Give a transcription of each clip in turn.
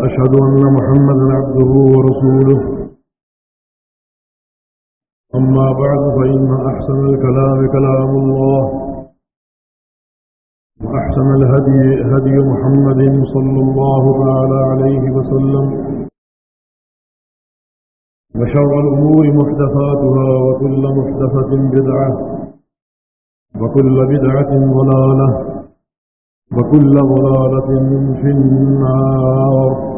وأشهد أن محمدا عبده ورسوله. أما بعد، فإن أحسن الكلام كلام الله. وأحسن الهدي، هدي محمد صلى الله تعالى عليه وسلم. وشر الأمور محدثاتها، وكل محدثة بدعة، وكل بدعة ضلالة، وكل ضلالة في النار.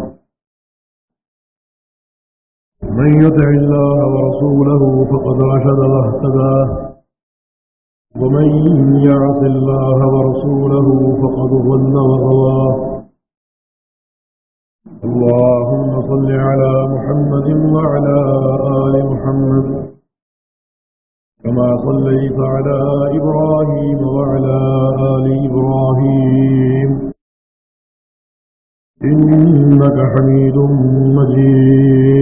من يدع الله ورسوله فقد رشد واهتدى ومن يعص الله ورسوله فقد ضل وغوى اللهم صل على محمد وعلى آل محمد. كما صليت على إبراهيم وعلى آل إبراهيم. إنك حميد مجيد.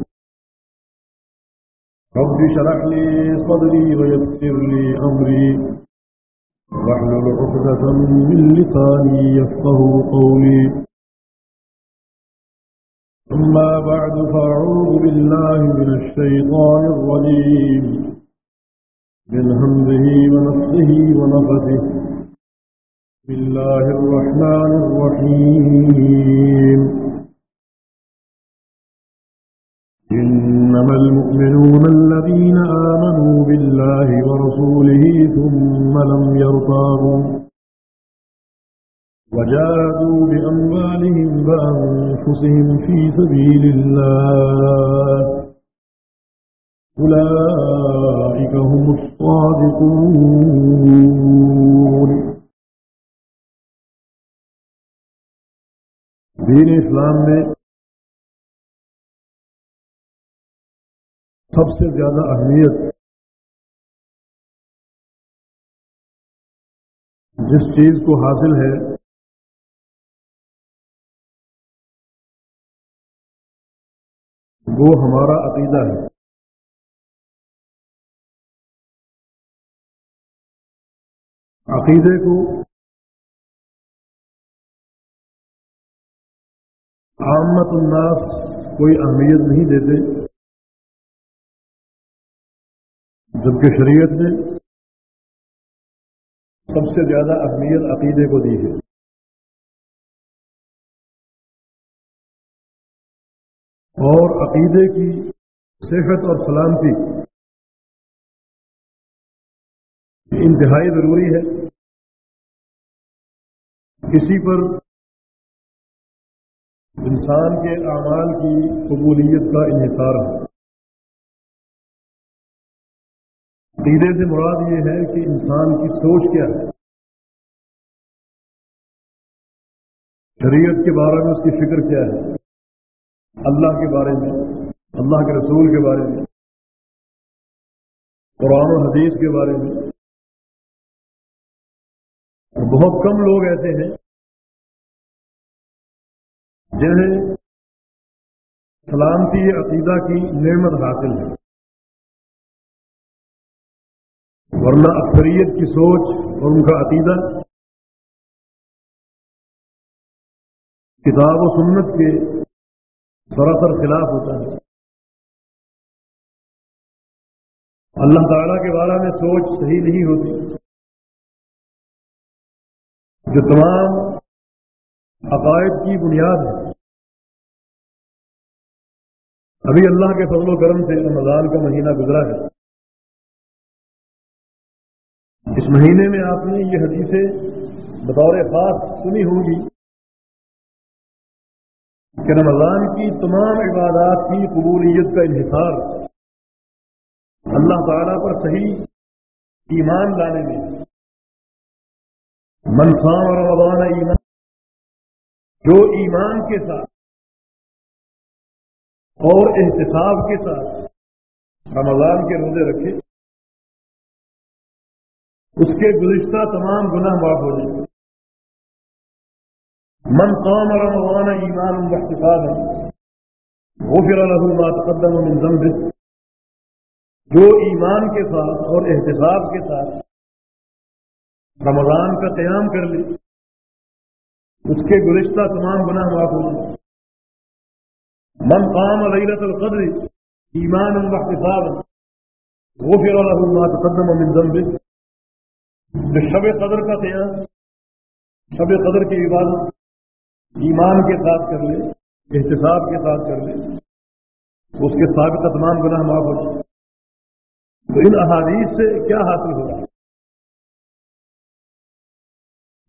رب شرح لي صدري ويسر لي أمري. واحلل عقدة من لساني يفقه قولي. أما بعد، فأعوذ بالله من الشيطان الرجيم. من همزه ونفسه ونفسه بسم الله الرحمن الرحيم. المؤمنون الذين آمنوا بالله ورسوله ثم لم يرتابوا وجادوا بأموالهم وأنفسهم في سبيل الله أولئك هم الصادقون. دین اسلام میں سب سے زیادہ اہمیت جس چیز کو حاصل ہے، وہ ہمارا عقیدہ ہے۔ عقیدے کو عامت الناس کوئی اہمیت نہیں دیتے۔ جبکہ شریعت نے سب سے زیادہ اہمیت عقیدے کو دی ہے۔ اور عقیدے کی صحت اور سلامتی انتہائی ضروری ہے۔ کسی پر انسان کے اعمال کی قبولیت کا انحصار ہے۔ عقیدے سے مراد یہ ہے کہ انسان کی سوچ کیا ہے؟ شریعت کے بارے میں اس کی فکر کیا ہے؟ اللہ کے بارے میں، اللہ کے رسول کے بارے میں، قرآن و حدیث کے بارے میں۔ اور بہت کم لوگ ایسے ہیں جنہیں سلامتی عقیدہ کی نعمت حاصل ہے۔ ورنہ اکثریت کی سوچ اور ان کا عقیدہ کتاب و سنت کے سراسر خلاف ہوتا ہے۔ اللہ تعالیٰ کے بارے میں سوچ صحیح نہیں ہوتی۔ جو تمام عقائد کی بنیاد ہے۔ ابھی اللہ کے فضل و کرم سے رمضان کا مہینہ گزرا ہے۔ اس مہینے میں آپ نے یہ حدیثیں بطور خاص سنی ہوں گی کہ رمضان کی تمام عبادات کی قبولیت کا انحصار اللہ تعالیٰ پر صحیح ایمان لانے میں منفام اور رمضان ایمان جو ایمان کے ساتھ اور احتساب کے ساتھ رمضان کے روزے رکھے اس کے گزشتہ تمام گناہ معاف ہو جائیں من قام رمضان ایمان واحتسابا غفر له ما تقدم من ذنبه، جو ایمان کے ساتھ اور احتساب کے ساتھ رمضان کا قیام کر لی اس کے گزشتہ تمام گناہ معاف ہو جائیں من قام لیلت القدر ایمان واحتسابا غفر له ما تقدم من ذنبه جو شب قدر کا قیام شب قدر کی عبادت ایمان کے ساتھ کر لے، احتساب کے ساتھ کر لے، اس کے ساتھ تمام گناہ معاف ہو جائے۔ تو ان احادیث سے کیا حاصل ہوگا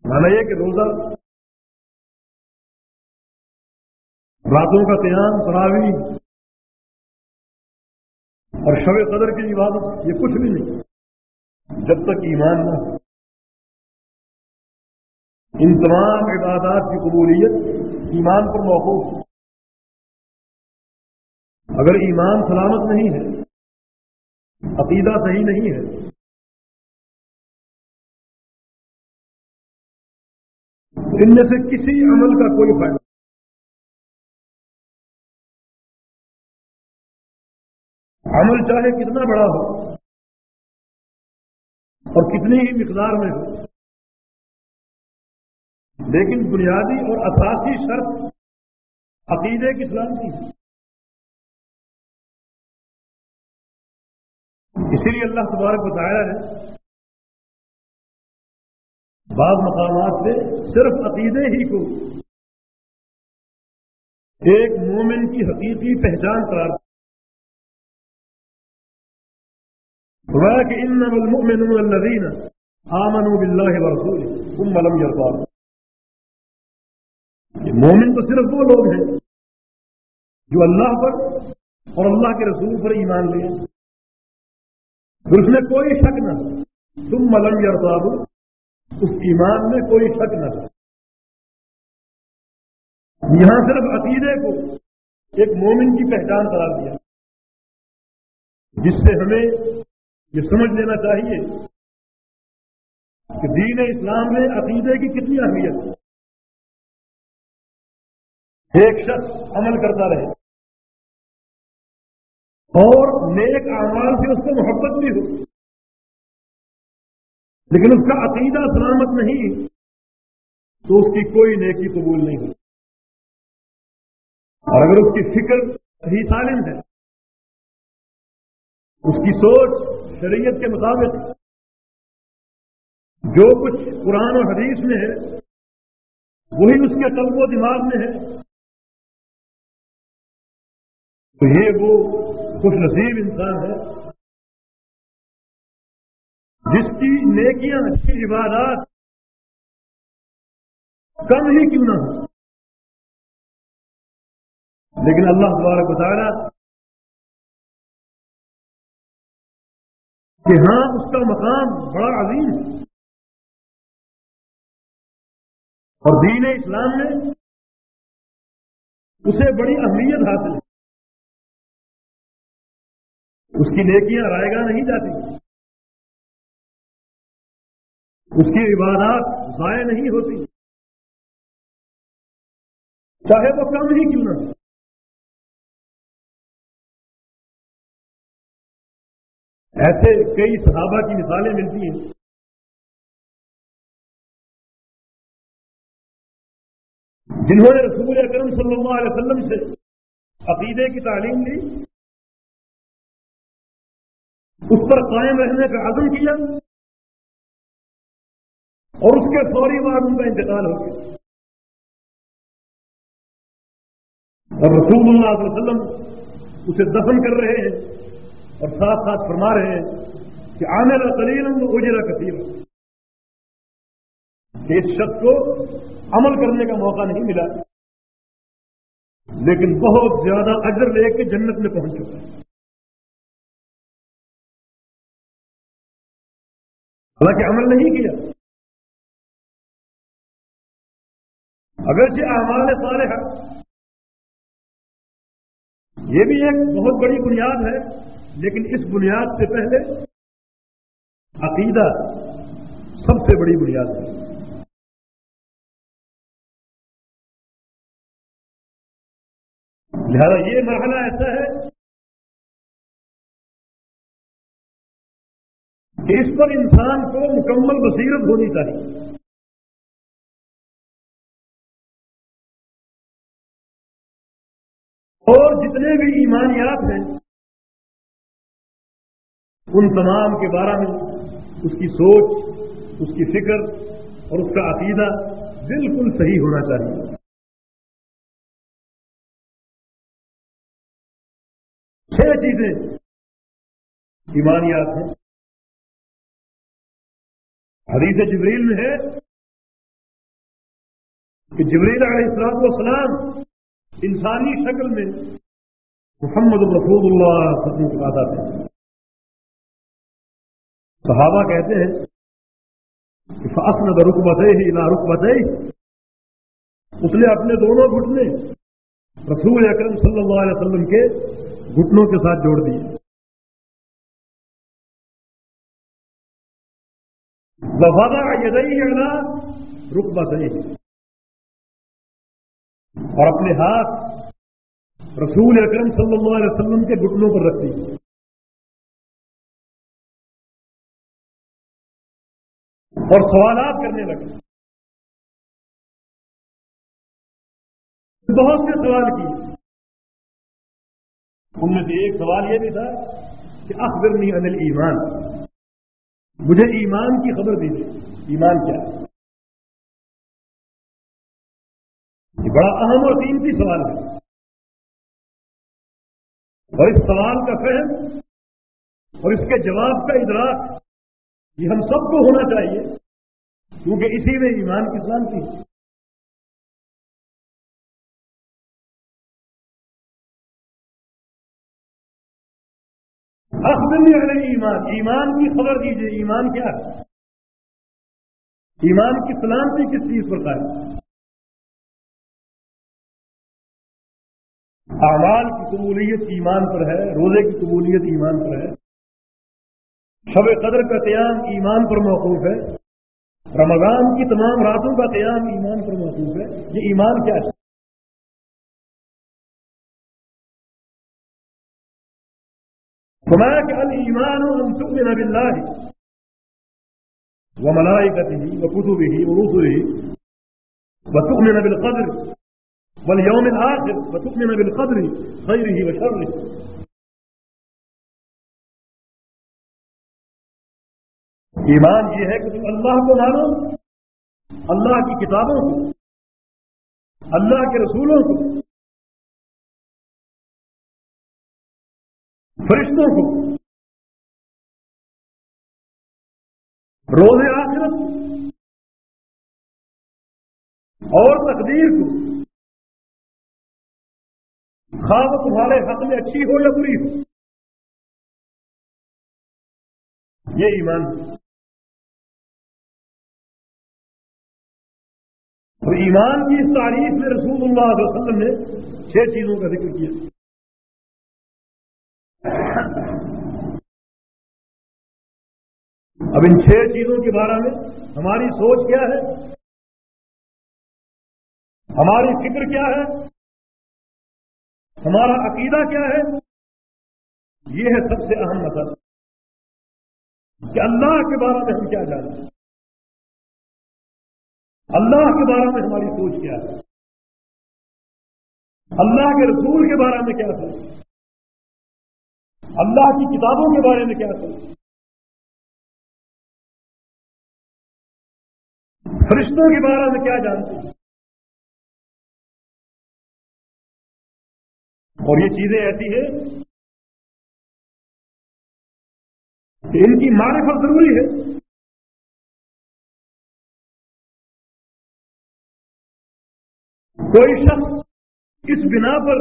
مانا یہ کہ روزہ، راتوں کا قیام تراوی اور شب قدر کی عبادت، یہ کچھ بھی نہیں جب تک ایمان نہ ہو۔ ان تمام عبادات کی قبولیت ایمان پر موقوف اگر ایمان سلامت نہیں ہے، عقیدہ صحیح نہیں ہے، ان میں سے کسی عمل کا کوئی فائدہ عمل چاہے کتنا بڑا ہو اور کتنی ہی مقدار میں ہو۔ لیکن بنیادی اور اساسی شرط عقیدے کی اسلام کی۔ اسی لیے اللہ تبارک بتایا ہے بعض مقامات سے صرف عقیدے ہی کو ایک مومن کی حقیقی پہچان قرار کہ ان المؤمنون الذين آمنوا بالله ورسوله ثم لم يرضوا مومن تو صرف وہ لوگ ہیں جو اللہ پر اور اللہ کے رسول پر ایمان لے پھر اس میں کوئی شک نہ تم ملم یا اس ایمان میں کوئی شک نہ ہو. یہاں صرف عقیدے کو ایک مومن کی پہچان قرار دیا. جس سے ہمیں یہ سمجھ لینا چاہیے کہ دین اسلام میں عقیدے کی کتنی اہمیت ہے۔ ایک شخص عمل کرتا رہے اور نیک اعمال سے اس کو محبت بھی ہو، لیکن اس کا عقیدہ سلامت نہیں، تو اس کی کوئی نیکی قبول نہیں ہو اور اگر اس کی فکر صحیح سالم ہے، اس کی سوچ شریعت کے مطابق۔ جو کچھ قرآن و حدیث میں ہے، وہی اس کے قلب و دماغ میں ہے۔ تو یہ وہ خوش نصیب انسان ہے، جس کی نیکیاں، اچھی عبادات کم ہی کیوں نہ ہو لیکن اللہ دوبارہ بتایا کہ ہاں اس کا مقام بڑا عظیم ہے۔ اور دین اسلام میں اسے بڑی اہمیت حاصل ہے اس کی نیکیاں رائے گاہ نہیں جاتی۔ اس کی عبادات ضائع نہیں ہوتی۔ چاہے وہ کم ہی کیوں نہ ایسے کئی صحابہ کی مثالیں ملتی ہیں۔ جنہوں نے رسول اکرم صلی اللہ علیہ وسلم سے عقیدے کی تعلیم لی، اس پر قائم رہنے کا عزم کیا اور اس کے فوری بعد ان کا انتقال ہو گیا۔ اور رسول اللہ علیہ وسلم اسے دفن کر رہے ہیں۔ اور ساتھ ساتھ فرما رہے ہیں کہ آنے والا ترین اجرا کثیر اس شخص کو عمل کرنے کا موقع نہیں ملا، لیکن بہت زیادہ اجر لے کے جنت میں پہنچ چکا۔ ہے حالانکہ عمل نہیں کیا۔ اگرچہ اعمال صالحہ، یہ بھی ایک بہت بڑی بنیاد ہے۔ لیکن اس بنیاد سے پہلے عقیدہ سب سے بڑی بنیاد ہے۔ لہذا یہ مرحلہ ایسا ہے کہ اس پر انسان کو مکمل بصیرت ہونی چاہیے۔ اور جتنے بھی ایمانیات ہیں ان تمام کے بارے میں اس کی سوچ، اس کی فکر اور اس کا عقیدہ بالکل صحیح ہونا چاہیے۔ چھ چیزیں ایمانیات ہیں۔ حدیث جبریل میں ہے کہ جبریل علیہ السلام والسلام انسانی شکل میں محمد رسول اللہ سب کو آتا تھے صحابہ کہتے ہیں کہ فاسن رخ ہی نہ رخ اس نے اپنے دونوں گھٹنے رسول اکرم صلی اللہ علیہ وسلم کے گھٹنوں کے ساتھ جوڑ دیے۔ وفادہ یہ نہیں نا رکبا اور اپنے ہاتھ رسول اکرم صلی اللہ علیہ وسلم کے گھٹنوں پر رکھ دی اور سوالات کرنے لگے۔ بہت سے سوال کیے۔ ان میں سے ایک سوال یہ بھی تھا کہ اخبرنی انل ایمان مجھے ایمان کی خبر دیجیے۔ ایمان کیا ہے؟ یہ بڑا اہم اور قیمتی سوال ہے۔ اور اس سوال کا فہم اور اس کے جواب کا ادراک یہ ہم سب کو ہونا چاہیے۔ کیونکہ اسی میں ایمان کی سلامتی ہے ایمان ایمان کی خبر دیجیے ایمان کیا ہے؟ ایمان کی سلامتی کس چیز پر قائم؟ اعمال کی قبولیت ایمان پر ہے، روزے کی قبولیت ایمان پر ہے۔ شب قدر کا قیام ایمان پر موقوف ہے۔ رمضان کی تمام راتوں کا قیام ایمان پر موقوف ہے۔ یہ ایمان کیا ہے؟ هناك الإيمان أن تؤمن بالله وملائكته وكتبه ورسله وتؤمن بالقدر واليوم الآخر وتؤمن بالقدر خيره وشره. ایمان یہ ہے کہ تم اللہ کو مانو اللہ کی کتابوں کو، اللہ کے رسولوں کو، فرشتوں کو۔ روز آخرت اور تقدیر کو۔ خواب تمہارے حق میں اچھی ہو یا بری ہو۔ یہ ایمان اور ایمان کی اس تعریف میں رسول اللہ علیہ وسلم نے چھ چیزوں کا ذکر کیا۔ اب ان چھ چیزوں کے بارے میں ہماری سوچ کیا ہے؟ ہماری فکر کیا ہے؟ ہمارا عقیدہ کیا ہے؟ یہ ہے سب سے اہم مسئلہ کہ اللہ کے بارے میں ہم کیا جانتے ہیں؟ اللہ کے بارے میں ہماری سوچ کیا ہے؟ اللہ کے رسول کے بارے میں کیا سوچ؟ اللہ کی کتابوں کے بارے میں کیا سوچ؟ فرشتوں کے بارے میں کیا جانتے ہیں؟ اور یہ چیزیں ایسی ہیں کہ ان کی معرفت ضروری ہے۔ کوئی شخص اس بنا پر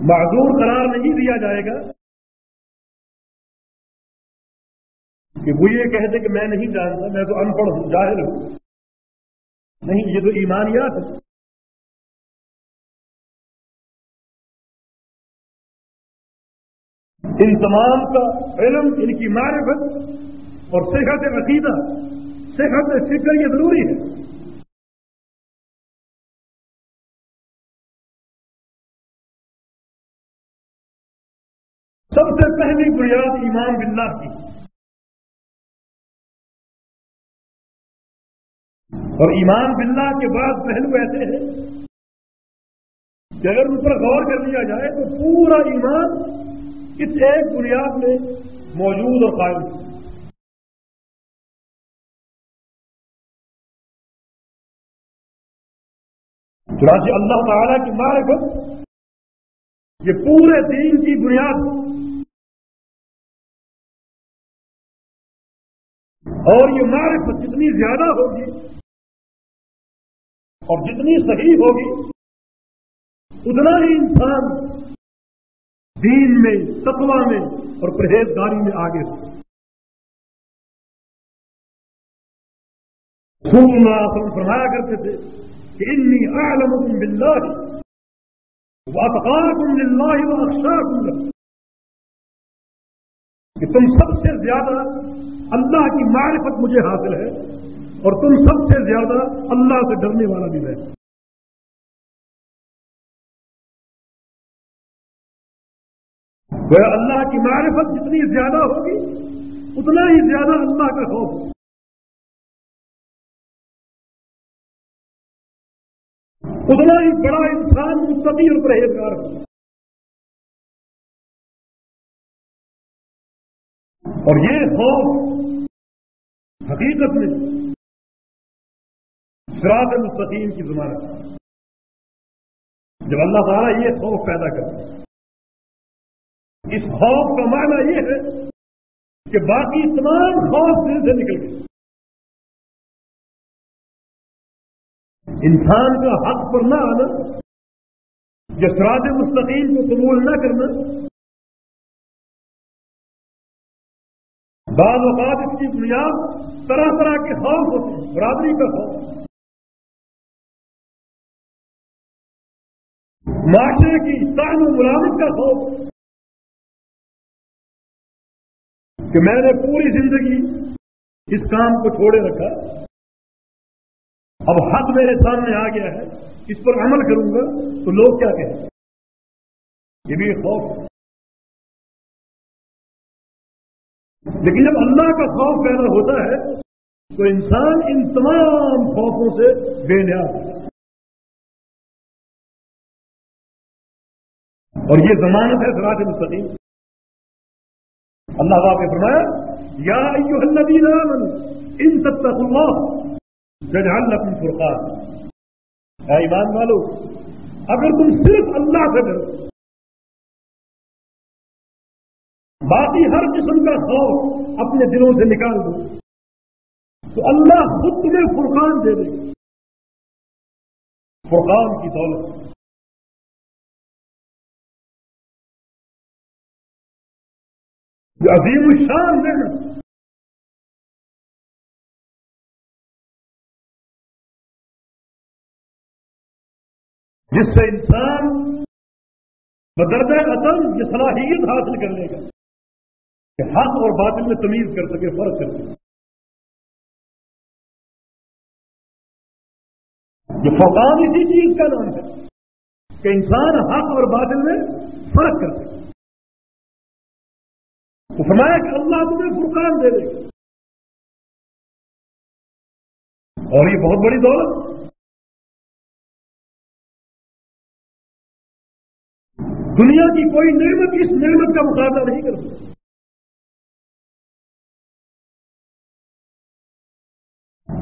معذور قرار نہیں دیا جائے گا کہ وہ یہ کہہ دے کہ میں نہیں جانتا، میں تو ان پڑھ ہوں ظاہر ہوں۔ نہیں، یہ تو ایمانیات ہے ان تمام کا علم، ان کی معرفت اور صحت عقیدہ، صحت فکر یہ ضروری ہے۔ پہلی بنیاد ایمان باللہ کی۔ اور ایمان باللہ کے بعد پہلو ایسے ہیں کہ اگر ان پر غور کر لیا جائے تو پورا ایمان اس ایک بنیاد میں موجود اور قائم چنانچہ اللہ تعالیٰ کی معرفت یہ پورے دین کی بنیاد اور یہ معرفت جتنی زیادہ ہوگی اور جتنی صحیح ہوگی، اتنا ہی انسان دین میں تقوا میں اور پرہیزگاری میں آگے ہو فرمایا کرتے تھے کہ انی اعلمکم باللہ واتقاکم للہ واخشاکم لکم کہ تم سب سے زیادہ اللہ کی معرفت مجھے حاصل ہے اور تم سب سے زیادہ اللہ سے ڈرنے والا بھی ہے وہ اللہ کی معرفت جتنی زیادہ ہوگی، اتنا ہی زیادہ اللہ کا خوف اتنا ہی بڑا انسان مستقی اور پرہیزگار ہوگا۔ اور یہ خوف حقیقت میں سراط مستقیم کی ضمانت جب اللہ تعالیٰ یہ خوف پیدا کرتا اس خوف کا معنی یہ ہے کہ باقی تمام خوف دل سے نکل گئے۔ انسان کا حق پر نہ آنا، یا سراط مستقیم کو قبول نہ کرنا، بعض اوقات اس کی بنیاد طرح طرح کے خوف ہوتے ہیں، برادری کا خوف۔ معاشرے کی تعین و ملازمت کا خوف۔ کہ میں نے پوری زندگی اس کام کو چھوڑے رکھا، اب حق میرے سامنے آ گیا ہے، اس پر عمل کروں گا، تو لوگ کیا کہیں؟ یہ بھی خوف ہے۔ لیکن جب اللہ کا خوف پیدا ہوتا ہے تو انسان ان تمام خوفوں سے بے نیاز اور یہ ضمانت ہے سراج مستقیم۔ اللہ نے فرمایا، یا ایوہ الذین آمنوا، ان تتقوا اللہ ججعل لکم فرقان۔ اے ایمان والو، اگر تم صرف اللہ سے ڈرو باقی ہر قسم کا خوف اپنے دلوں سے نکال دو۔ تو اللہ خود تمہیں فرقان دے دے۔ فرقان کی دولت۔ جو عظیم الشان دینا جس سے انسان بدردہ قتل یہ صلاحیت حاصل کر لے گا۔ کہ حق اور باطل میں تمیز کر سکے، فرق کر سکے۔ یہ فوقان اسی چیز کا نام ہے کہ انسان حق اور باطل میں فرق کر سکے۔ تو فرمایا کہ اللہ تمہیں فرقان دے دے۔ اور یہ بہت بڑی دولت۔ دنیا کی کوئی نعمت اس نعمت کا مقابلہ نہیں کر سکتی۔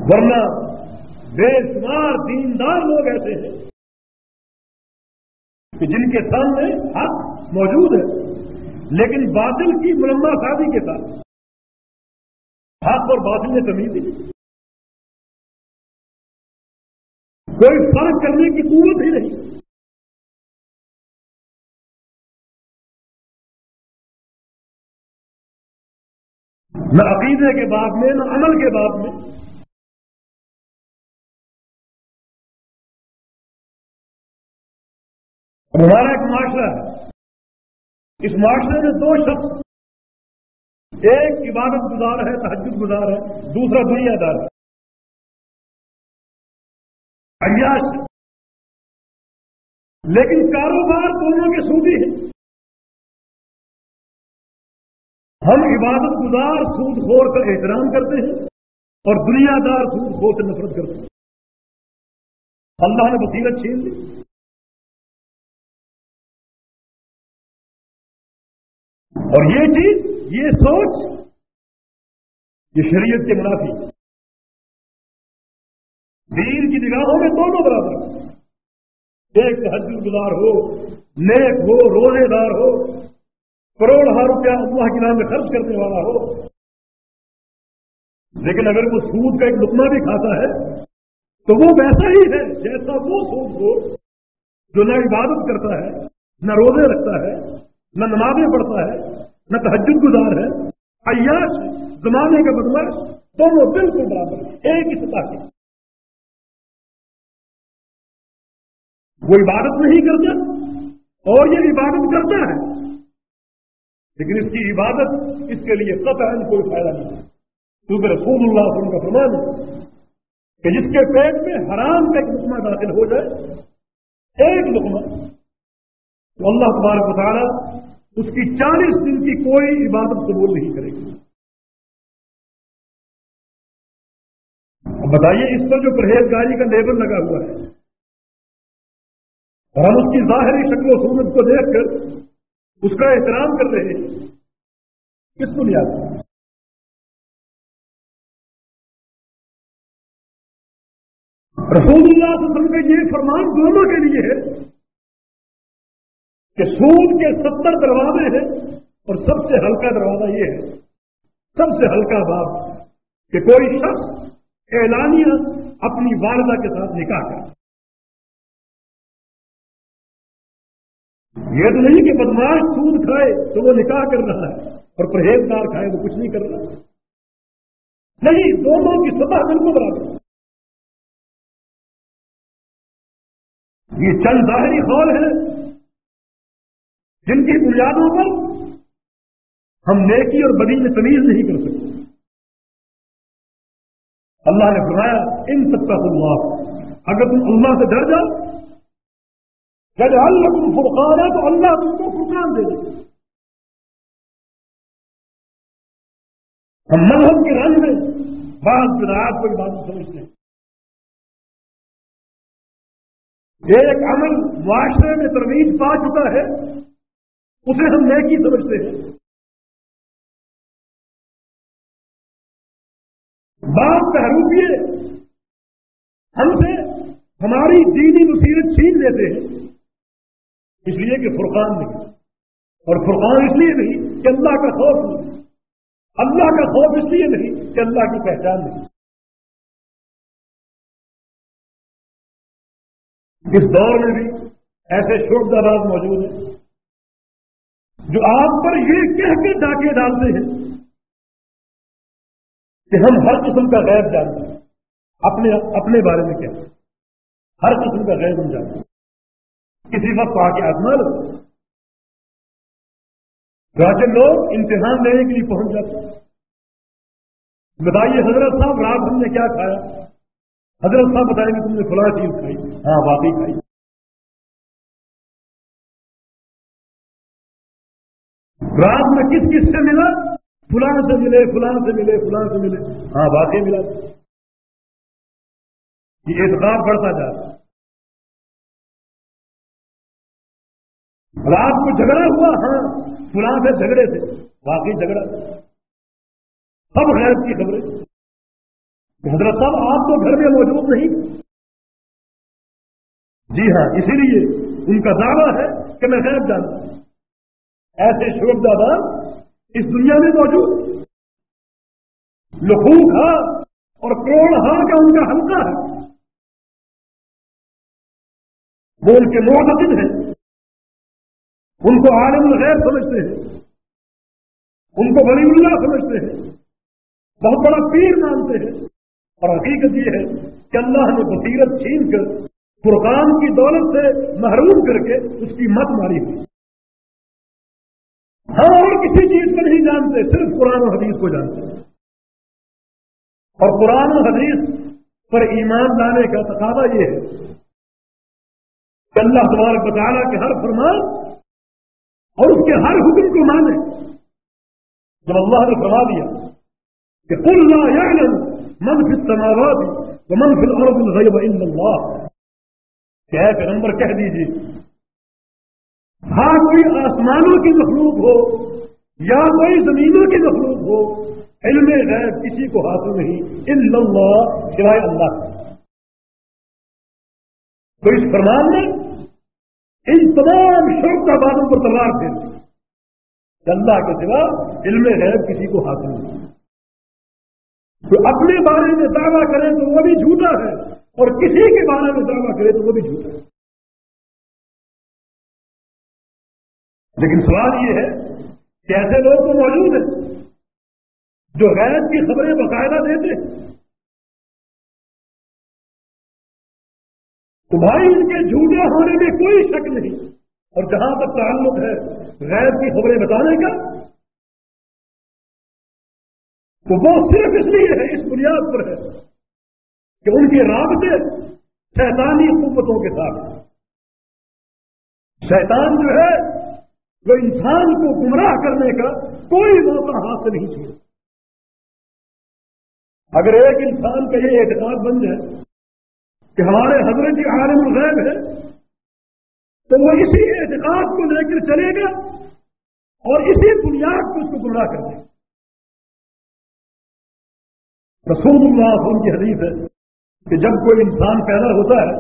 ورنہ بے شمار دیندار لوگ ایسے ہیں کہ جن کے سامنے حق موجود ہے، لیکن باطل کی ملما شادی کے ساتھ حق اور باطل میں کمی دی کوئی فرق کرنے کی قوت ہی نہیں۔ نہ عقیدے کے بعد میں، نہ عمل کے بعد میں۔ ہمارا ایک معاشرہ ہے اس معاشرے میں دو شخص، ایک عبادت گزار ہے تحجد گزار ہے، دوسرا دنیا دار ہے۔ عیاش۔ لیکن کاروبار دونوں کے سودی ہیں۔ ہم عبادت گزار، سود خور کا احترام کرتے ہیں اور دنیا دار سود خور سے نفرت کرتے ہیں۔ اللہ نے بصیرت چھین دی اور یہ چیز، یہ سوچ، یہ شریعت کے منافی۔ دین کی نگاہوں میں دونوں برابر۔ ایک حج گزار ہو، نیک ہو، روزے دار ہو، کروڑ ہزار روپیہ اللہ کے نام میں خرچ کرنے والا ہو۔ لیکن اگر وہ سود کا ایک لکما بھی کھاتا ہے، تو وہ ویسا ہی ہے جیسا وہ سود ہو، جو نہ عبادت کرتا ہے، نہ روزے رکھتا ہے، نہ نمازیں پڑھتا ہے نہ تحجد گزار ہے، عیاش، زمانے کا بدلا دونوں بالکل برابر ایک ہی سطح کی وہ عبادت نہیں کرتا اور یہ عبادت کرتا ہے، لیکن اس کی عبادت اس کے لیے قطع کوئی فائدہ نہیں ہے۔ کیونکہ رسول اللہ علیہ وسلم کا فرمان ہے کہ جس کے پیٹ میں حرام کا ایک لکما داخل ہو جائے، ایک لکما تو اللہ تبارک بتا اس کی چالیس دن کی کوئی عبادت قبول نہیں کرے گی۔ اب بتائیے، اس پر جو پرہیزگاری کا لیبل لگا ہوا ہے اور ہم اس کی ظاہری شکل و صورت کو دیکھ کر اس کا احترام کر رہے ہیں، کس بنیاد پر؟ رسول اللہ صلی اللہ علیہ وسلم کا یہ فرمان دونوں کے لیے ہے کہ سود کے ستر دروازے ہیں اور سب سے ہلکا دروازہ یہ ہے، سب سے ہلکا بات کہ کوئی شخص اعلانیہ اپنی والدہ کے ساتھ نکاح کر یہ تو نہیں کہ بدماش سود کھائے تو وہ نکاح کر رہا ہے اور پرہیزگار کھائے وہ کچھ نہیں کر رہا۔ نہیں، دونوں کی سطح بالکل برابر۔ یہ چند ظاہری خول ہے جن کی بنیادوں پر ہم نیکی اور بدی میں تمیز نہیں کر سکتے۔ اللہ نے فرمایا، ان سب کا اللہ، اگر تم اللہ سے ڈر جاؤ جب اللہ تم فرقان ہے تو اللہ تم کو فرقان دے دے۔ ہم مذہب کے رنگ میں بعض رات کو بات سمجھتے ہیں۔ ایک عمل معاشرے میں ترویج پا چکا ہے اسے ہم نیکی سمجھتے ہیں۔ بات پہروپیے ہم سے ہماری دینی نصیرت چھین لیتے ہیں۔ اس لیے کہ فرقان نہیں۔ اور فرقان اس لیے نہیں کہ اللہ کا خوف نہیں۔ اللہ کا خوف اس لیے نہیں کہ اللہ کی پہچان نہیں۔ اس دور میں بھی ایسے شوق دراز موجود ہیں۔ جو آپ پر یہ کہہ کے ڈاکے ڈالتے ہیں کہ ہم ہر قسم کا غیر جانتے ہیں۔ اپنے اپنے بارے میں کیا ہر قسم کا غیر ہم جانتے ہیں۔ کسی وقت آ کے آزما لو راجن لوگ امتحان لینے کے لیے پہنچ جاتے ہیں۔ بتائیے حضرت صاحب، رات ہم نے کیا کھایا؟ حضرت صاحب بتائیں گے تم نے فلاں چیز کھائی۔ ہاں واقعی کھائی۔ رات میں کس کس سے ملا؟ فلاں سے ملے فلاں سے ملے فلاں سے ملے۔ ہاں واقعی ملا۔ یہ اعتقاد بڑھتا جا رہا رات کو جھگڑا ہوا ہاں فلاں سے جھگڑے تھے، واقعی جھگڑا سب غیر کی خبریں۔ حضرت صاحب، آپ تو گھر میں موجود نہیں۔ جی ہاں اسی لیے ان کا دعویٰ ہے کہ میں غیب جانتا ہوں۔ ایسے شعب دادا اس دنیا میں موجود لکھوک ہا اور کروڑ ہا کا ان کا حلقہ ہے۔ وہ ان کے معتقد ہیں۔ ان کو عالم الغیر سمجھتے ہیں۔ ان کو ولی اللہ سمجھتے ہیں۔ بہت بڑا پیر مانتے ہیں۔ اور حقیقت یہ ہے کہ اللہ نے بصیرت چھین کر قرآن کی دولت سے محروم کر کے اس کی مت ماری ہوئی۔ ہم اور کسی چیز کو نہیں جانتے، صرف قرآن و حدیث کو جانتے ہیں۔ اور قرآن و حدیث پر ایمان لانے کا تقاضا یہ ہے کہ اللہ تمہارے بتانا کہ ہر فرمان اور اس کے ہر حکم کو مانے۔ جب اللہ نے فرما دیا کہ کل لا يعلم من في السماوات ومن في الارض الغيب الا الله کہ پیغمبر کہہ دیجیے ہاں کوئی آسمانوں کی مخلوق ہو یا کوئی زمینوں کی مخلوق ہو، علم غیب کسی کو حاصل نہیں ان اللہ، سوائے اللہ۔ تو اس فرمان میں ان تمام شوق کا باتوں پر تلوار تھے اللہ کے سوا علم غیب کسی کو حاصل نہیں۔ تو اپنے بارے میں دعویٰ کریں تو وہ بھی جھوٹا ہے، اور کسی کے بارے میں دعویٰ کرے تو وہ بھی جھوٹا ہے۔ لیکن سوال یہ ہے کہ ایسے لوگ تو موجود ہیں جو غیر کی خبریں باقاعدہ دیتے ہیں۔ تو بھائی ان کے جھوٹے ہونے میں کوئی شک نہیں۔ اور جہاں تک تعلق ہے غیر کی خبریں بتانے کا، تو وہ صرف اس لیے ہے، اس بنیاد پر ہے کہ ان کے رابطے شیطانی قوتوں کے ساتھ شیطان جو ہے وہ انسان کو گمراہ کرنے کا کوئی موقع ہاتھ سے نہیں چھوڑ اگر ایک انسان کا یہ اعتقاد بن جائے کہ ہمارے حضرت کی عالم الغیب ہے تو وہ اسی اعتقاد کو لے کر چلے گا اور اسی بنیاد کو اس کو گمراہ کر دے رسول اللہ ان کی حدیث ہے کہ جب کوئی انسان پیدا ہوتا ہے،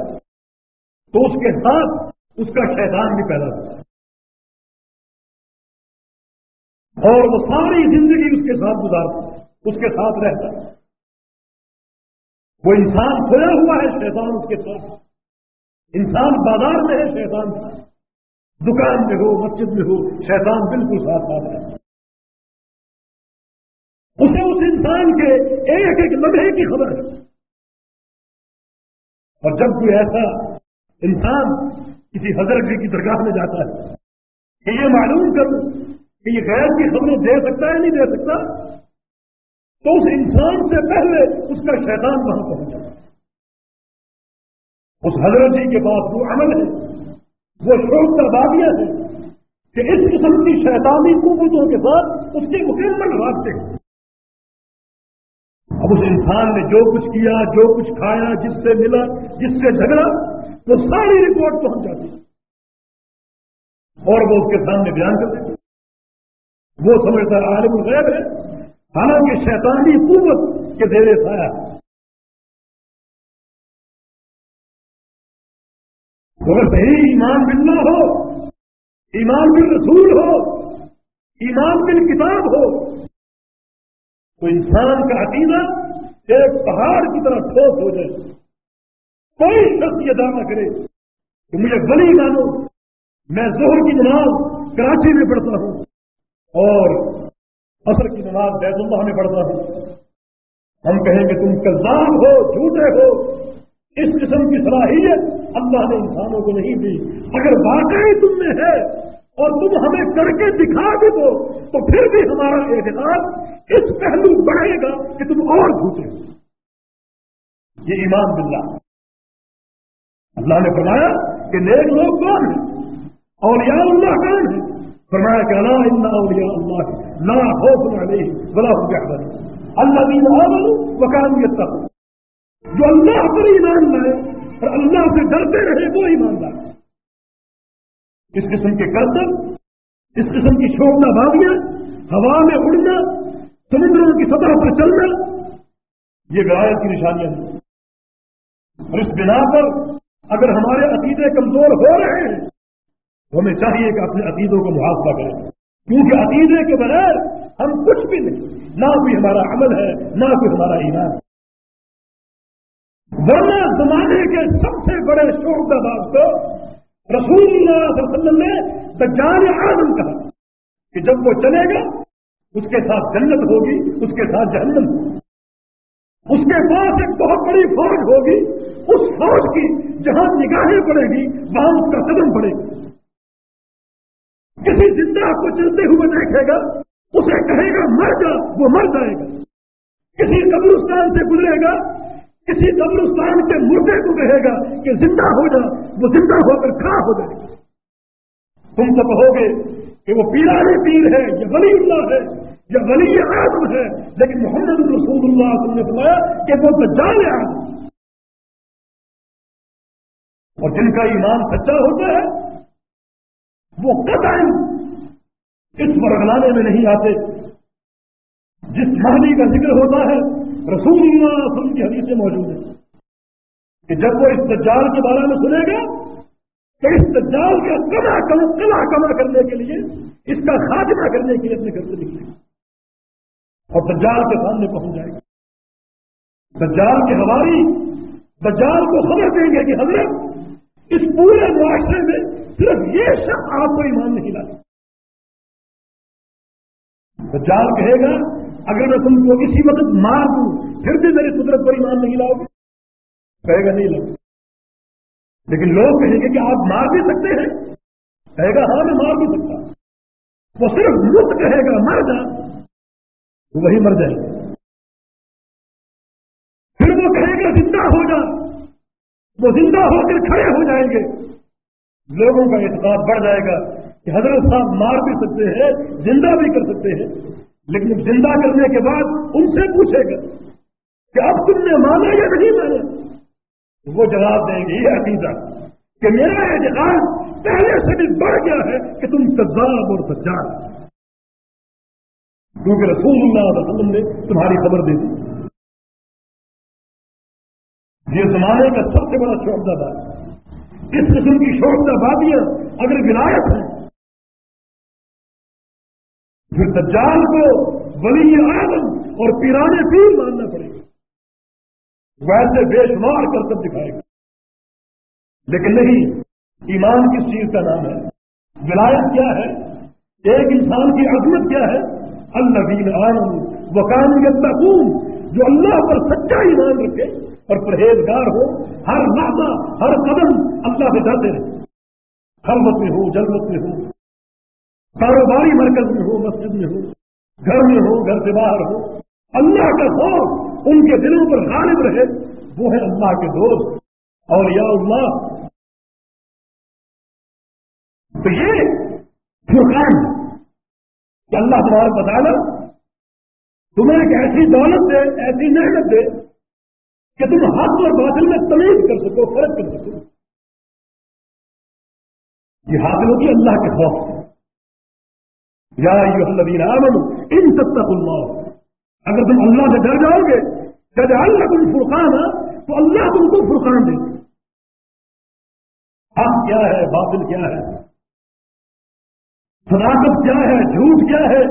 تو اس کے ساتھ اس کا شیطان بھی پیدا ہوتا ہے۔ اور وہ ساری زندگی اس کے ساتھ گزارتا اس کے ساتھ رہتا ہے۔ وہ انسان کھویا ہوا ہے، شیطان اس کے ساتھ۔ انسان بازار میں ہے، شیطان۔ دکان میں ہو، مسجد میں ہو، شیطان بالکل ساتھ ساتھ ہے۔ اسے اس انسان کے ایک ایک لمحے کی خبر ہے۔ اور جب کوئی ایسا انسان کسی حضرت کی درگاہ میں جاتا ہے کہ یہ معلوم کروں کہ یہ غیر کی خبریں دے سکتا ہے نہیں دے سکتا؟ تو اس انسان سے پہلے اس کا شیطان وہاں پہنچا اس حضرت جی کے پاس وہ عمل ہے، وہ شوق بادیاں ہے کہ اس قسم کی شیطانی قوتوں کے ساتھ اس کے مکمل راستے اب اس انسان نے جو کچھ کیا، جو کچھ کھایا، جس سے ملا، جس سے جھگڑا، وہ ساری رپورٹ پہنچ جاتی اور وہ اس کے سامنے بیان کر دیتے وہ سمجھتا عالم غیب ہے۔ حالانکہ شیطانی قوت کے دیرے سایا اگر صحیح ایمان ملنا ہو، ایمان بل رسول ہو، ایمان بل کتاب ہو، تو انسان کا عقیدہ ایک پہاڑ کی طرح ٹھوس ہو جائے۔ کوئی شخص یہ دعویٰ کرے کہ مجھے بلی مانو میں زہر کی نماز کراچی میں پڑھتا ہوں۔ اور اثر کی نماز بیت اللہ میں پڑھتا ہوں۔ ہم کہیں کہ تم کلزام ہو، جھوٹے ہو، اس قسم کی صلاحیت اللہ نے انسانوں کو نہیں دی۔ اگر واقعی تم میں ہے اور تم ہمیں کر کے دکھا بھی دو، تو پھر بھی ہمارا اعتقاد اس پہلو بڑھے گا کہ تم اور جھوٹے یہ ایمان باللہ۔ اللہ نے فرمایا کہ نیک لوگ کون ہیں؟ اور یا اللہ کون ہے فرمایا کہ اللہ اللہ اولیاء اللہ لا خوف علیہ بلا ہو گیا اللہ دین آمنوا وکان جو اللہ پر ایمان لائے اور اللہ سے ڈرتے رہے وہ ایماندار اس قسم کے کرتب اس قسم کی چھوڑنا بھاگیاں ہوا میں اڑنا، سمندروں کی سطح پر چلنا، یہ ولایت کی نشانیاں ہیں۔ اور اس بنا پر اگر ہمارے عقیدے کمزور ہو رہے ہیں ہمیں چاہیے کہ اپنے عقیدوں کو محافظہ کریں۔ کیونکہ عقیدے کے بغیر ہم کچھ بھی نہیں، نہ کوئی ہمارا عمل ہے، نہ کوئی ہمارا ایمان۔ ورنہ زمانے کے سب سے بڑے شوق بات کو رسول اللہ صلی اللہ علیہ وسلم نے دجال آدم کہا کہ جب وہ چلے گا، اس کے ساتھ جنت ہوگی، اس کے ساتھ جہنم ہوگی اس کے پاس ایک بہت بڑی فوج ہوگی، اس فوج کی جہاں نگاہیں پڑے گی، وہاں اس کا قدم پڑے گا۔ کسی زندہ کو چلتے ہوئے دیکھے گا، اسے کہے گا، مر جا، وہ مر جائے گا۔ کسی قبرستان سے گزرے گا، کسی قبرستان کے مردے کو کہے گا کہ زندہ ہو جا، وہ زندہ ہو کر کھڑا ہو جائے گا۔ تم تو کہو گے کہ وہ پیرانے پیر ہے، یہ ولی اللہ ہے، یہ ولی آدم ہے۔ لیکن محمد رسول اللہ نے فرمایا کہ وہ دجال آدم اور جن کا ایمان سچا ہوتا ہے وہ قطعا اس برگلانے میں نہیں آتے۔ جس مہدی کا ذکر ہوتا ہے رسول اللہ وسلم کی حدیثیں موجود ہیں کہ جب وہ اس دجال کے بارے میں سنے گا کہ اس دجال کا کلا کلا کما کرنے کے لیے، اس کا خاتمہ کرنے کے لیے اپنے گھر سے نکلے۔ اور دجال کے سامنے پہنچ جائے گا۔ دجال کے ہواری دجال کو خبر دیں گے کہ حضرت، اس پورے معاشرے میں صرف یہ شخص آپ کو ایمان نہیں لاتا۔ دجال کہے گا، اگر میں تم کو کسی وقت مار دوں، پھر بھی میری قدرت پر ایمان نہیں لاؤ گے۔ کہے گا، نہیں لگتا لیکن لوگ کہیں گے کہ آپ مار بھی سکتے ہیں۔ کہے گا ہاں میں مار بھی سکتا۔ وہ صرف مت کہے گا، مر جا۔ وہی مر جائے گا۔ پھر وہ کہے گا، زندہ ہو جا۔ وہ زندہ ہو کر کھڑے ہو جائیں گے۔ لوگوں کا اعتقاد بڑھ جائے گا۔ کہ حضرت صاحب مار بھی سکتے ہیں، زندہ بھی کر سکتے ہیں۔ لیکن زندہ کرنے کے بعد ان سے پوچھے گا کہ اب تم نے مانا یا نہیں مانا؟ وہ جواب دیں گے، یہ عقیدہ کہ میرا اعتقاد پہلے سے بھی بڑھ گیا ہے کہ تم سزاب اور سجاد کیونکہ رسول اللہ علیہ وسلم نے تمہاری خبر دے دی۔ یہ زمانے کا سب سے بڑا شوق ہے۔ اس قسم کی شوق بادیاں اگر ولایت ہیں پھر سجال کو ولی آدم اور پیرانے پیر ماننا پڑے گا۔ ویسے بے شمار کر سب دکھائے گا۔ لیکن نہیں، ایمان کس چیز کا نام ہے۔ ولایت کیا ہے؟ ایک انسان کی عظمت کیا ہے؟ اللہ دین عالم وکان یتقون، جو اللہ پر سچا ایمان رکھے اور پرہیزگار ہو، ہر لحظہ، ہر قدم اللہ سے ڈرتے رہے۔ خلوت میں ہو جلوت میں ہو کاروباری مرکز میں ہو، مسجد میں ہو، گھر میں ہو، گھر سے باہر ہو، اللہ کا خوف ان کے دلوں پر غالب رہے، وہ ہے اللہ کے دوست۔ اور یا اللہ، تو یہ فرقان کہ اللہ تمہارا بتانا تمہیں ایک ایسی دولت دے، ایسی محنت دے کہ تم حق اور باطل میں تمیز کر سکو، فرق کر سکو۔ یہ حاصل ہوگی اللہ کے خوف یا یہ آمن ان سب تک اللہ۔ اگر تم اللہ سے ڈر جاؤ گے جب اللہ تم فرقان تو اللہ تم کو فرقان دے حق کیا ہے، باطل کیا ہے؟ صداقت کیا ہے، جھوٹ کیا ہے؟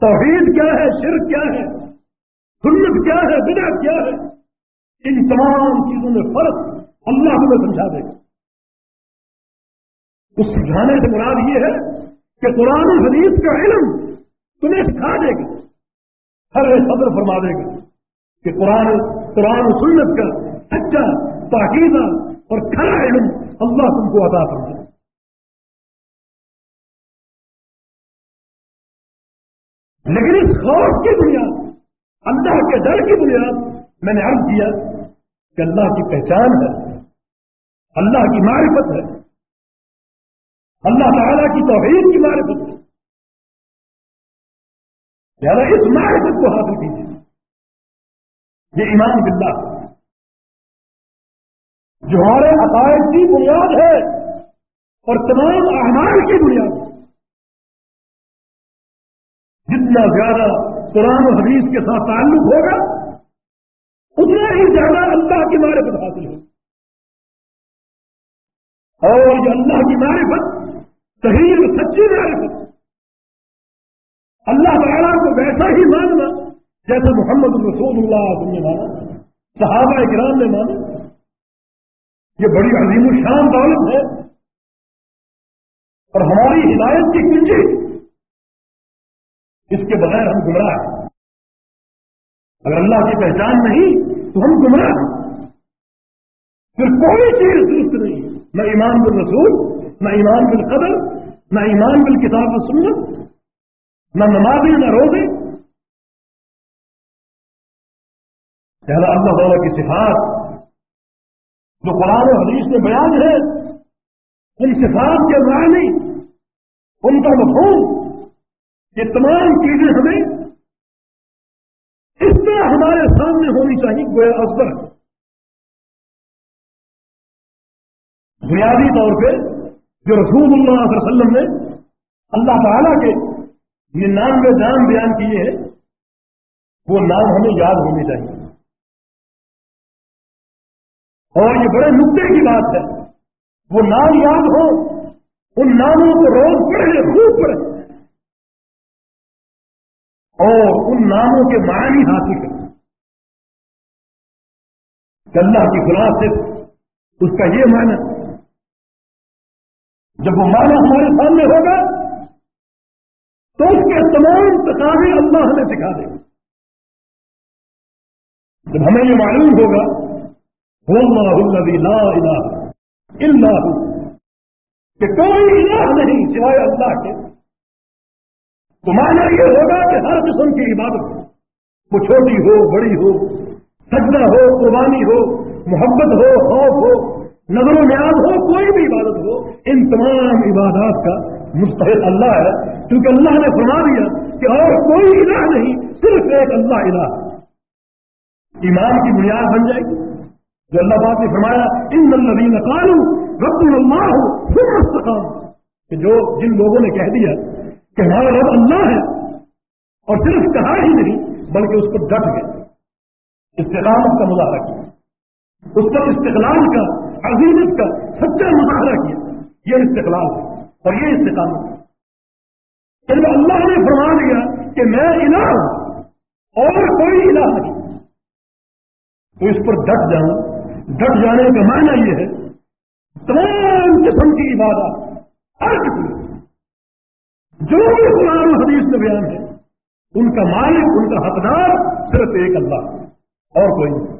توحید کیا ہے، شرک کیا ہے؟ سنت کیا ہے بنا کیا ہے؟ ان تمام چیزوں میں فرق اللہ تمہیں سمجھا دے گا اس سمجھانے سے مراد یہ ہے کہ قرآن حدیث کا علم تمہیں سکھا دے گا ہر صدر فرما دے گا کہ قرآن قرآن سنت کا سچا، تاکیدہ اور کھڑا علم اللہ تم کو عطا فرما لیکن اس خوف کی بنیاد، اللہ کے ڈر کی بنیاد میں نے عرض کیا کہ اللہ کی پہچان ہے، اللہ کی معرفت ہے۔ اللہ تعالیٰ کی توحید کی معرفت ہے اس معرفت کو حاصل کیجیے۔ یہ ایمان باللہ۔ جو ہمارے عقائد کی بنیاد ہے اور تمام اعمال کی بنیاد جتنا زیادہ قرآن و حدیث کے ساتھ تعلق ہوگا، اتنا ہی زیادہ اللہ کی معرفت حاصل ہوگی۔ اور یہ اللہ کی معرفت صحیح اور سچی معرفت اللہ تعالیٰ کو ویسا ہی ماننا جیسے محمد رسول اللہ نے مانا، صحابہ کرام نے مانا۔ یہ بڑی عظیم الشان دولت ہے۔ اور ہماری ہدایت کی کنجی۔ اس کے بغیر ہم گمراہ ہیں۔ اگر اللہ کی پہچان نہیں، تو ہم گمراہ ہیں۔ پھر کوئی چیز درست نہیں۔ نہ ایمان بل رسول نہ ایمان بل قدر نہ ایمان بل کتاب و سنت، نہ نمازیں، نہ روزے۔ لہذا اللہ تعالیٰ کی صفات جو قرآن و حدیث میں بیان ہے، ان صفات کے معنی، ان کا مفہوم، یہ تمام چیزیں ہمیں اس طرح ہمارے سامنے ہونی چاہیے، گویا اصبر بنیادی طور پہ جو رسول اللہ علیہ وسلم نے اللہ تعالیٰ کے یہ نام میں نام بیان کیے ہیں، وہ نام ہمیں یاد ہونے چاہیے۔ اور یہ بڑے نقطے کی بات ہے، وہ نام یاد ہو، ان ناموں کو روز پڑھے، خوب پڑھے۔ اور ان ناموں کے معنی حاصل کریں۔ کہ اللہ کی خلا سے اس کا یہ معنی جب وہ معنی ہمارے سامنے ہوگا، تو اس کے تمام تقاضے اللہ ہمیں سکھا دے گا۔ جب ہمیں یہ معلوم ہوگا الذي لا الہ الا هو، کہ کوئی الہ نہیں سوائے اللہ کے۔ تو معنی یہ ہوگا کہ ہر قسم کی عبادت، وہ چھوٹی ہو، بڑی ہو، سجدہ ہو، قربانی ہو، محبت ہو، خوف ہو نظر و نیاز ہو، کوئی بھی عبادت ہو، ان تمام عبادات کا مستحق اللہ ہے۔ کیونکہ اللہ نے فرما دیا کہ اور کوئی الہ نہیں، صرف ایک اللہ الہ۔ ایمان کی بنیاد بن جائے گی۔ جو اللہ پاک نے فرمایا، ان الذین قالوا رب اللہ ثم استقاموا۔ کہ جو جن لوگوں نے کہہ دیا کہ ہمارا رب اللہ ہے، اور صرف کہا ہی نہیں، بلکہ اس پر ڈٹ گئے۔ استقامت کا مظاہرہ کیا۔ اس پر استقلال کا عظیمت کا سچا مظاہرہ کیا۔ یہ استقلال ہے اور یہ استقامت ہے۔ جب اللہ نے فرما دیا کہ میں الہ ہوں اور کوئی الہ نہیں۔ تو اس پر ڈٹ جاؤں ڈٹ جانے کا معنی یہ ہے، تمام قسم کی عبادت ہر قسم جو بھی قرآن و حدیث میں بیان ہے، ان کا مالک، ان کا حقدار صرف ایک اللہ اور کوئی نہیں۔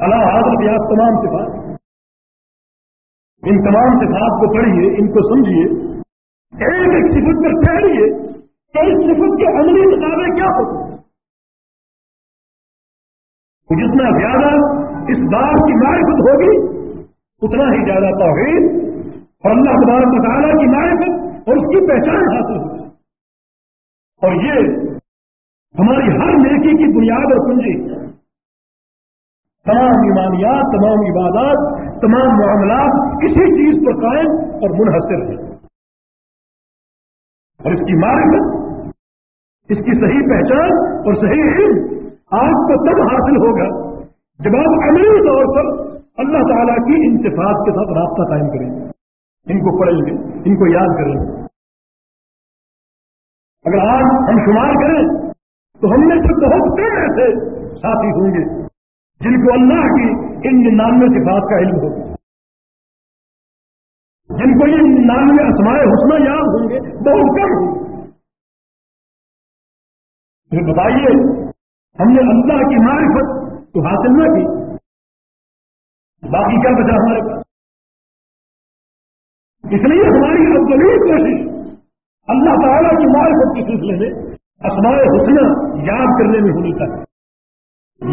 اللہ حضرت یا تمام صفات ان تمام صفات کو پڑھیے، ان کو سمجھیے۔ ایک ایک صفت پر ٹھہریے کہ اس صفت کے عملی مقابلے کیا ہوتے ہیں جتنا زیادہ اس بات کی معرفت ہوگی، اتنا ہی زیادہ توحید اور اللہ تبارک مطالعہ کی معرفت اور اس کی پہچان حاصل ہوگی اور یہ ہماری ہر نیکی کی بنیاد اور کنجی تمام ایمانیات، تمام عبادات، تمام معاملات کسی چیز پر قائم اور منحصر ہیں۔ اور اس کی معرفت، اس کی صحیح پہچان اور صحیح علم آپ کو تب حاصل ہوگا جب آپ عملی طور پر اللہ تعالیٰ کی انتفاق کے ساتھ رابطہ قائم کریں گے۔ ان کو پڑھیں گے، ان کو یاد کریں گے۔ اگر آج ہم شمار کریں تو ہم نے جو بہت کم ایسے ساتھی ہوں گے جن کو اللہ کی ان ننانوے صفات کا علم ہوگا۔ جن کو یہ ننانوے اسمائے حسنہ یاد ہوں گے، بہت کم۔ ہوں گے پھر بتائیے، ہم نے اللہ کی معرفت تو حاصل نہ کی۔ باقی کیا بچا ہمارے پاس؟ اس لیے ہماری افغانی کوشش اللہ تعالیٰ کی معرفت کے سلسلے میں اسماء حسنہ یاد کرنے میں ہونی چاہیے۔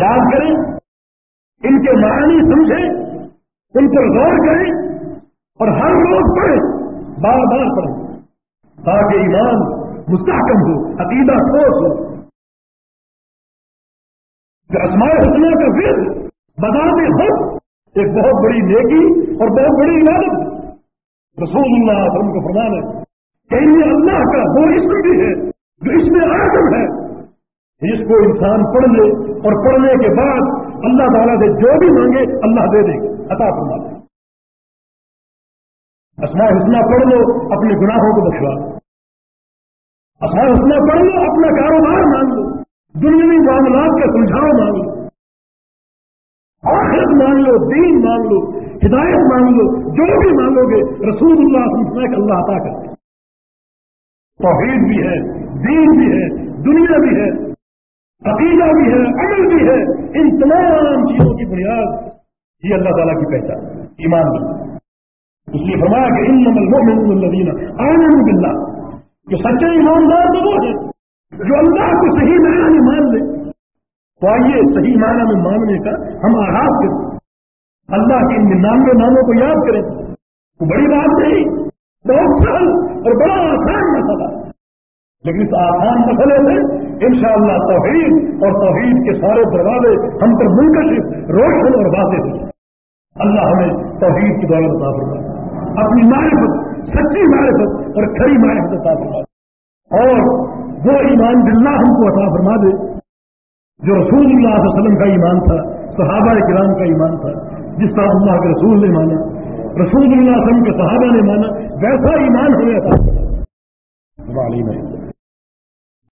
یاد کریں۔ ان کے معنی سمجھیں، ان پر غور کریں اور ہر روز پڑھیں، بار بار پڑھیں، تاکہ ایمان مستحکم ہو، عقیدہ ٹھوس ہو۔ کہ اسماء کا فر بتا خود ایک بہت بڑی نیکی اور بہت بڑی عبادت رسول اللہ علیہ وسلم کا فرمان ہے کہ ان میں اللہ کا وہ اسم بھی ہے، جو اس میں آدم ہے۔ اس کو انسان پڑھ لے اور پڑھنے کے بعد اللہ تعالیٰ سے جو بھی مانگے اللہ دے دے گا، عطا فرما دے اسماء حسنہ پڑھ لو، اپنے گناہوں کو بخشوا۔ اسماء حسنہ پڑھ لو، اپنا کاروبار مان لو۔ دنیاوی معاملات کا سلجھاؤ مان لو۔ آخرت مان لو، دین مان لو، ہدایت مان لو، جو بھی مانگو گے رسول اللہ سے اللہ عطا کرتے توحید بھی ہے، دین بھی ہے، دنیا بھی ہے۔ عقیدہ بھی ہے، عمل بھی ہے، ان تمام چیزوں کی بنیاد یہ اللہ تعالیٰ کی پہچان ایمان بھی اس لیے فرمایا کہ ان نمل الدین آنند باللہ، جو سچے ایماندار تو وہ ہے جو اللہ کو صحیح معنی میں مان لے۔ تو آئیے صحیح معنی میں ماننے کا ہم آغاز کریں۔ اللہ کے ان ننانوے ناموں کو یاد کریں۔ تو بڑی بات نہیں، بہت سہل اور بڑا آسان مسئلہ لیکن اس آسان مسئلے سے انشاءاللہ توحید اور توحید کے سارے دروازے ہم پر منکشف روشن اور واضح ہو اللہ ہمیں توحید کی دولت عطا فرما اپنی معرفت، سچی معرفت اور کھری معرفت عطا فرما اور وہ ایمان بلّہ ہم کو عطا فرما دے، جو رسول اللہ علیہ وسلم کا ایمان تھا، صحابہ کرام کا ایمان تھا، جس طرح اللہ کے رسول نے مانا۔ رسول اللہ علیہ وسلم کے صحابہ نے مانا، ویسا ایمان ہمیں عطا فرما۔ میں